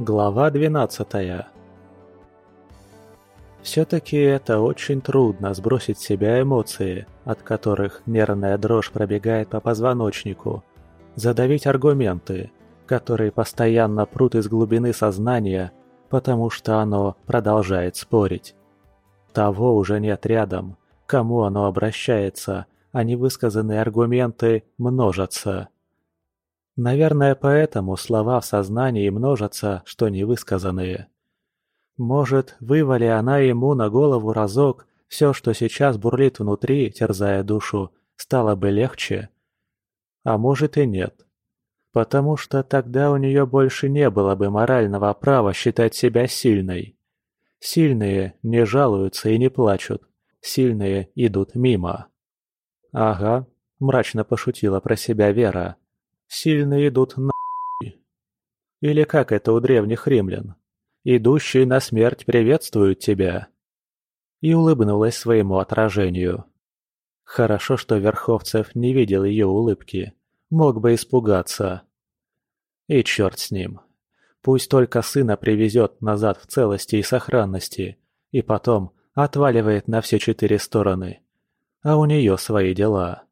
Глава 12 Все-таки это очень трудно сбросить с себя эмоции, от которых нервная дрожь пробегает по позвоночнику, задавить аргументы, которые постоянно прут из глубины сознания, потому что оно продолжает спорить. Того уже нет рядом, кому оно обращается, а невысказанные аргументы множатся. Наверное, поэтому слова в сознании множатся, что невысказанные. Может, вывали она ему на голову разок, все, что сейчас бурлит внутри, терзая душу, стало бы легче? А может и нет. Потому что тогда у нее больше не было бы морального права считать себя сильной. Сильные не жалуются и не плачут. Сильные идут мимо. «Ага», – мрачно пошутила про себя Вера сильные идут на Или как это у древних римлян? Идущие на смерть приветствуют тебя. И улыбнулась своему отражению. Хорошо, что Верховцев не видел ее улыбки. Мог бы испугаться. И черт с ним. Пусть только сына привезет назад в целости и сохранности, и потом отваливает на все четыре стороны. А у нее свои дела.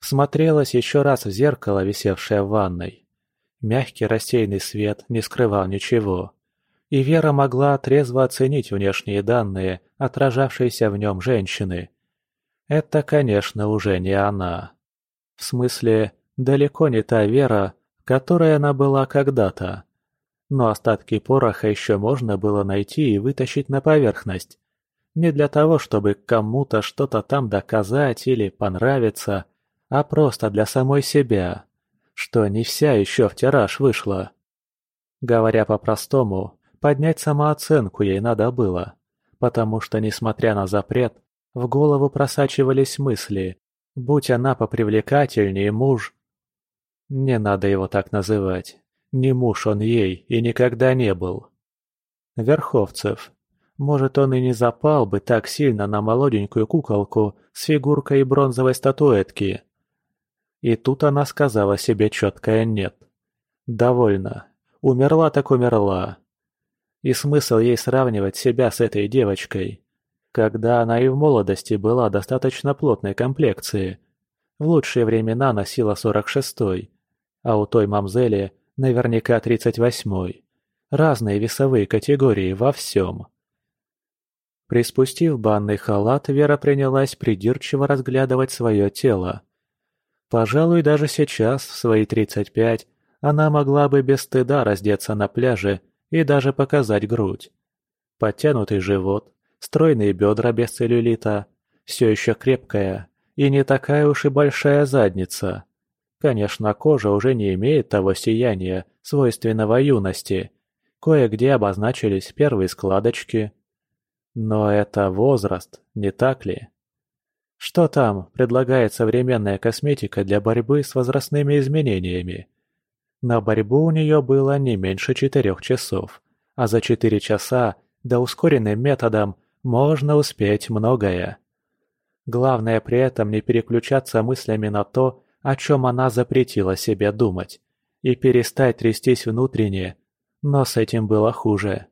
Смотрелась еще раз в зеркало, висевшее в ванной. Мягкий рассеянный свет не скрывал ничего. И Вера могла трезво оценить внешние данные, отражавшиеся в нем женщины. Это, конечно, уже не она. В смысле, далеко не та Вера, которой она была когда-то. Но остатки пороха еще можно было найти и вытащить на поверхность. Не для того, чтобы кому-то что-то там доказать или понравиться, а просто для самой себя, что не вся еще в тираж вышла. Говоря по-простому, поднять самооценку ей надо было, потому что, несмотря на запрет, в голову просачивались мысли, будь она попривлекательнее муж. Не надо его так называть, не муж он ей и никогда не был. Верховцев. Может, он и не запал бы так сильно на молоденькую куколку с фигуркой бронзовой статуэтки, и тут она сказала себе четкое «нет». «Довольно. Умерла так умерла». И смысл ей сравнивать себя с этой девочкой, когда она и в молодости была достаточно плотной комплекции. В лучшие времена носила 46-й, а у той мамзели наверняка 38-й. Разные весовые категории во всем. Приспустив банный халат, Вера принялась придирчиво разглядывать свое тело. Пожалуй, даже сейчас, в свои 35, она могла бы без стыда раздеться на пляже и даже показать грудь. Подтянутый живот, стройные бедра без целлюлита, все еще крепкая и не такая уж и большая задница. Конечно, кожа уже не имеет того сияния, свойственного юности. Кое-где обозначились первые складочки. Но это возраст, не так ли? Что там предлагает современная косметика для борьбы с возрастными изменениями? На борьбу у нее было не меньше четырех часов, а за четыре часа, да ускоренным методом, можно успеть многое. Главное при этом не переключаться мыслями на то, о чем она запретила себе думать, и перестать трястись внутренне, но с этим было хуже.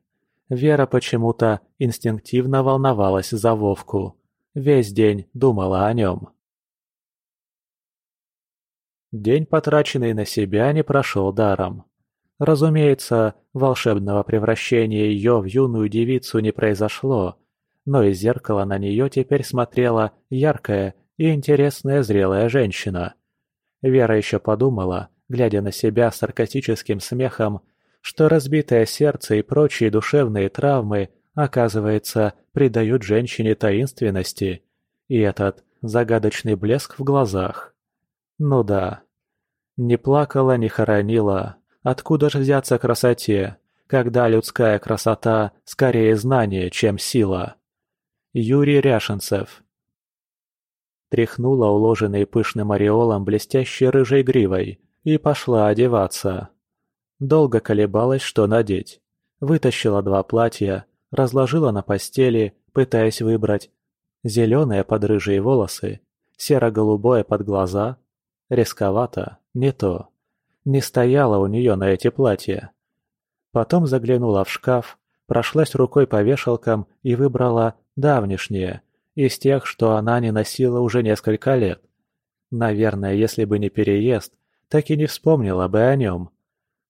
Вера почему-то инстинктивно волновалась за Вовку. Весь день думала о нем. День, потраченный на себя, не прошел даром. Разумеется, волшебного превращения ее в юную девицу не произошло, но из зеркала на нее теперь смотрела яркая и интересная зрелая женщина. Вера еще подумала, глядя на себя саркастическим смехом, что разбитое сердце и прочие душевные травмы оказывается, придают женщине таинственности и этот загадочный блеск в глазах. Ну да. Не плакала, не хоронила. Откуда же взяться красоте, когда людская красота скорее знание, чем сила? Юрий Ряшенцев Тряхнула уложенной пышным ореолом блестящей рыжей гривой и пошла одеваться. Долго колебалась, что надеть. Вытащила два платья, разложила на постели, пытаясь выбрать. Зеленое под рыжие волосы, серо-голубое под глаза. Рисковато, не то. Не стояло у нее на эти платья. Потом заглянула в шкаф, прошлась рукой по вешалкам и выбрала давнишнее, из тех, что она не носила уже несколько лет. Наверное, если бы не переезд, так и не вспомнила бы о нем.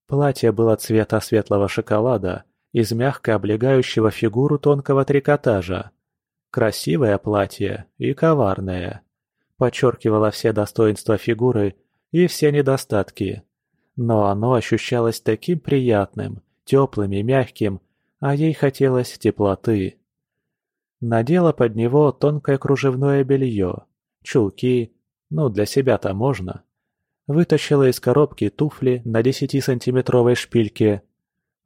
Платье было цвета светлого шоколада, из мягко облегающего фигуру тонкого трикотажа. Красивое платье и коварное. Подчеркивало все достоинства фигуры и все недостатки. Но оно ощущалось таким приятным, теплым и мягким, а ей хотелось теплоты. Надела под него тонкое кружевное белье, чулки, ну для себя-то можно. Вытащила из коробки туфли на 10-сантиметровой шпильке.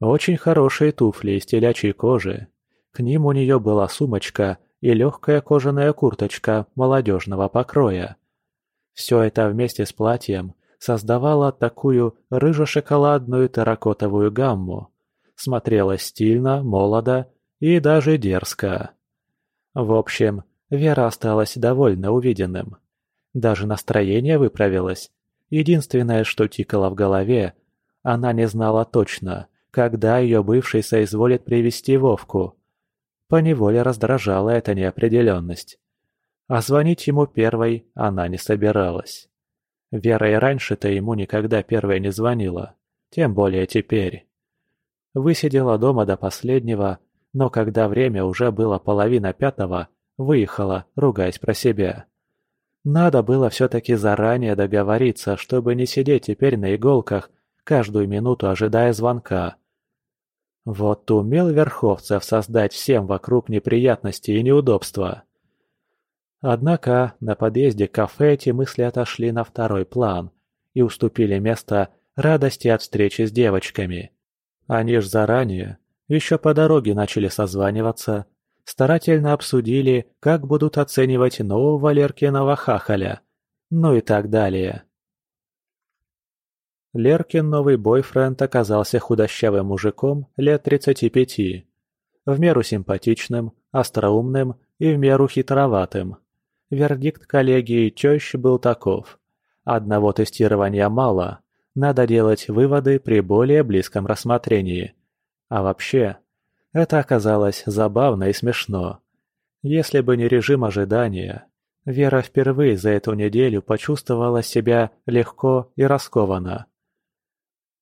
Очень хорошие туфли из телячьей кожи. К ним у нее была сумочка и легкая кожаная курточка молодежного покроя. Все это вместе с платьем создавало такую рыжо-шоколадную терракотовую гамму. Смотрелось стильно, молодо и даже дерзко. В общем, Вера осталась довольно увиденным. Даже настроение выправилось. Единственное, что тикало в голове, она не знала точно, когда ее бывший соизволит привести Вовку. Поневоле раздражала эта неопределенность. А звонить ему первой она не собиралась. Вера и раньше-то ему никогда первой не звонила, тем более теперь. Высидела дома до последнего, но когда время уже было половина пятого, выехала, ругаясь про себя. Надо было все-таки заранее договориться, чтобы не сидеть теперь на иголках, каждую минуту ожидая звонка. Вот умел Верховцев создать всем вокруг неприятности и неудобства. Однако на подъезде к кафе эти мысли отошли на второй план и уступили место радости от встречи с девочками. Они ж заранее, еще по дороге начали созваниваться, старательно обсудили, как будут оценивать нового Леркиного хахаля, ну и так далее. Леркин новый бойфренд оказался худощавым мужиком лет 35, в меру симпатичным, остроумным и в меру хитроватым. Вердикт коллеги и тещ был таков. Одного тестирования мало, надо делать выводы при более близком рассмотрении. А вообще, это оказалось забавно и смешно. Если бы не режим ожидания, Вера впервые за эту неделю почувствовала себя легко и раскованно.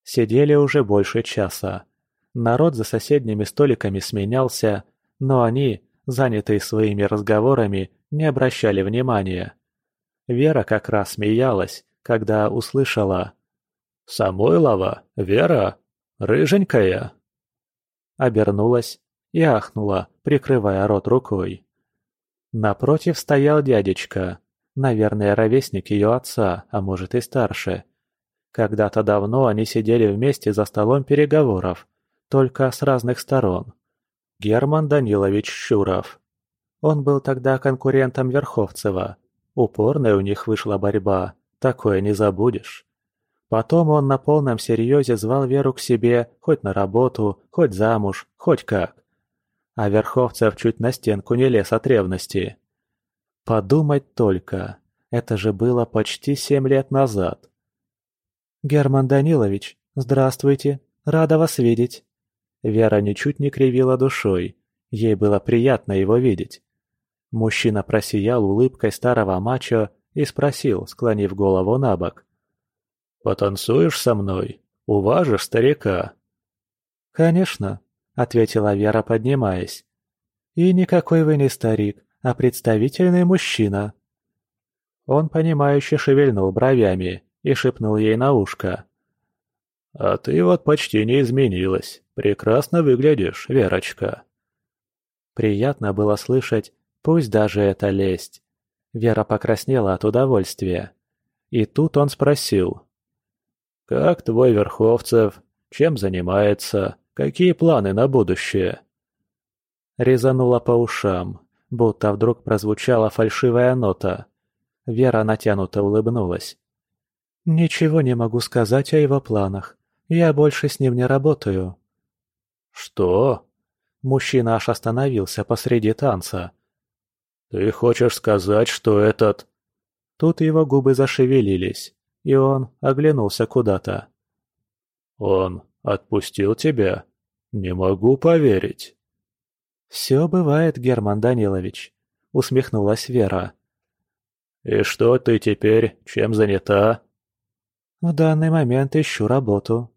Сидели уже больше часа. Народ за соседними столиками сменялся, но они, занятые своими разговорами, не обращали внимания. Вера как раз смеялась, когда услышала «Самойлова, Вера, рыженькая» обернулась и ахнула, прикрывая рот рукой. Напротив стоял дядечка, наверное, ровесник ее отца, а может и старше. Когда-то давно они сидели вместе за столом переговоров, только с разных сторон. Герман Данилович Щуров. Он был тогда конкурентом Верховцева. Упорная у них вышла борьба, такое не забудешь. Потом он на полном серьезе звал Веру к себе хоть на работу, хоть замуж, хоть как. А Верховцев чуть на стенку не лез от ревности. Подумать только, это же было почти семь лет назад. «Герман Данилович, здравствуйте, рада вас видеть». Вера ничуть не кривила душой, ей было приятно его видеть. Мужчина просиял улыбкой старого мачо и спросил, склонив голову на бок. «Потанцуешь со мной? Уважишь старика?» «Конечно», — ответила Вера, поднимаясь. «И никакой вы не старик, а представительный мужчина». Он, понимающе шевельнул бровями и шепнул ей на ушко. «А ты вот почти не изменилась. Прекрасно выглядишь, Верочка». Приятно было слышать, пусть даже это лесть. Вера покраснела от удовольствия. И тут он спросил. «Как твой Верховцев? Чем занимается? Какие планы на будущее?» Резанула по ушам, будто вдруг прозвучала фальшивая нота. Вера натянуто улыбнулась. «Ничего не могу сказать о его планах. Я больше с ним не работаю». «Что?» Мужчина аж остановился посреди танца. «Ты хочешь сказать, что этот...» Тут его губы зашевелились и он оглянулся куда-то. «Он отпустил тебя?» «Не могу поверить». «Все бывает, Герман Данилович», — усмехнулась Вера. «И что ты теперь, чем занята?» «В данный момент ищу работу».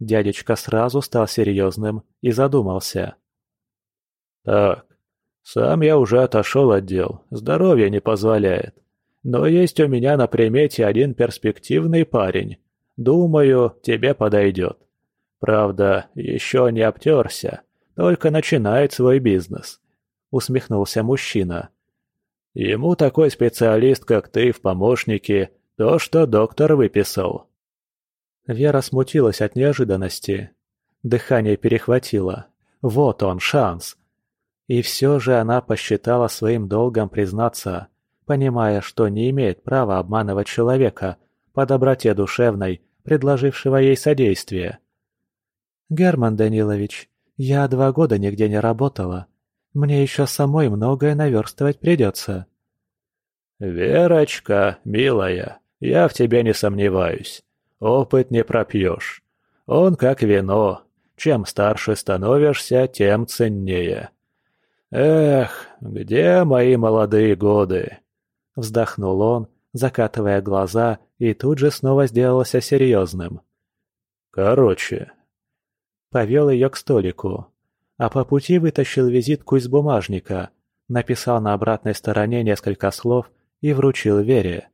Дядечка сразу стал серьезным и задумался. «Так, сам я уже отошел от дел, здоровье не позволяет. Но есть у меня на примете один перспективный парень. Думаю, тебе подойдет. Правда, еще не обтерся, только начинает свой бизнес», — усмехнулся мужчина. «Ему такой специалист, как ты, в помощнике, то, что доктор выписал». Вера смутилась от неожиданности. Дыхание перехватило. Вот он, шанс. И все же она посчитала своим долгом признаться, понимая, что не имеет права обманывать человека по доброте душевной, предложившего ей содействие. «Герман Данилович, я два года нигде не работала. Мне еще самой многое наверстывать придется». «Верочка, милая, я в тебе не сомневаюсь. Опыт не пропьешь. Он как вино. Чем старше становишься, тем ценнее. Эх, где мои молодые годы?» Вздохнул он, закатывая глаза, и тут же снова сделался серьезным. «Короче, Повел ее к столику. А по пути вытащил визитку из бумажника, написал на обратной стороне несколько слов и вручил Вере.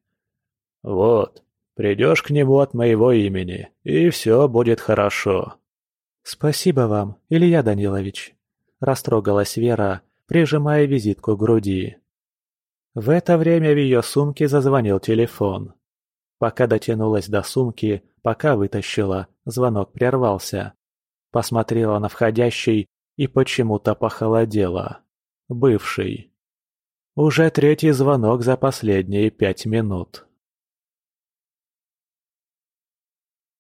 «Вот, придешь к нему от моего имени, и все будет хорошо». «Спасибо вам, Илья Данилович», – растрогалась Вера, прижимая визитку к груди. В это время в ее сумке зазвонил телефон. Пока дотянулась до сумки, пока вытащила, звонок прервался. Посмотрела на входящий и почему-то похолодела. Бывший. Уже третий звонок за последние пять минут.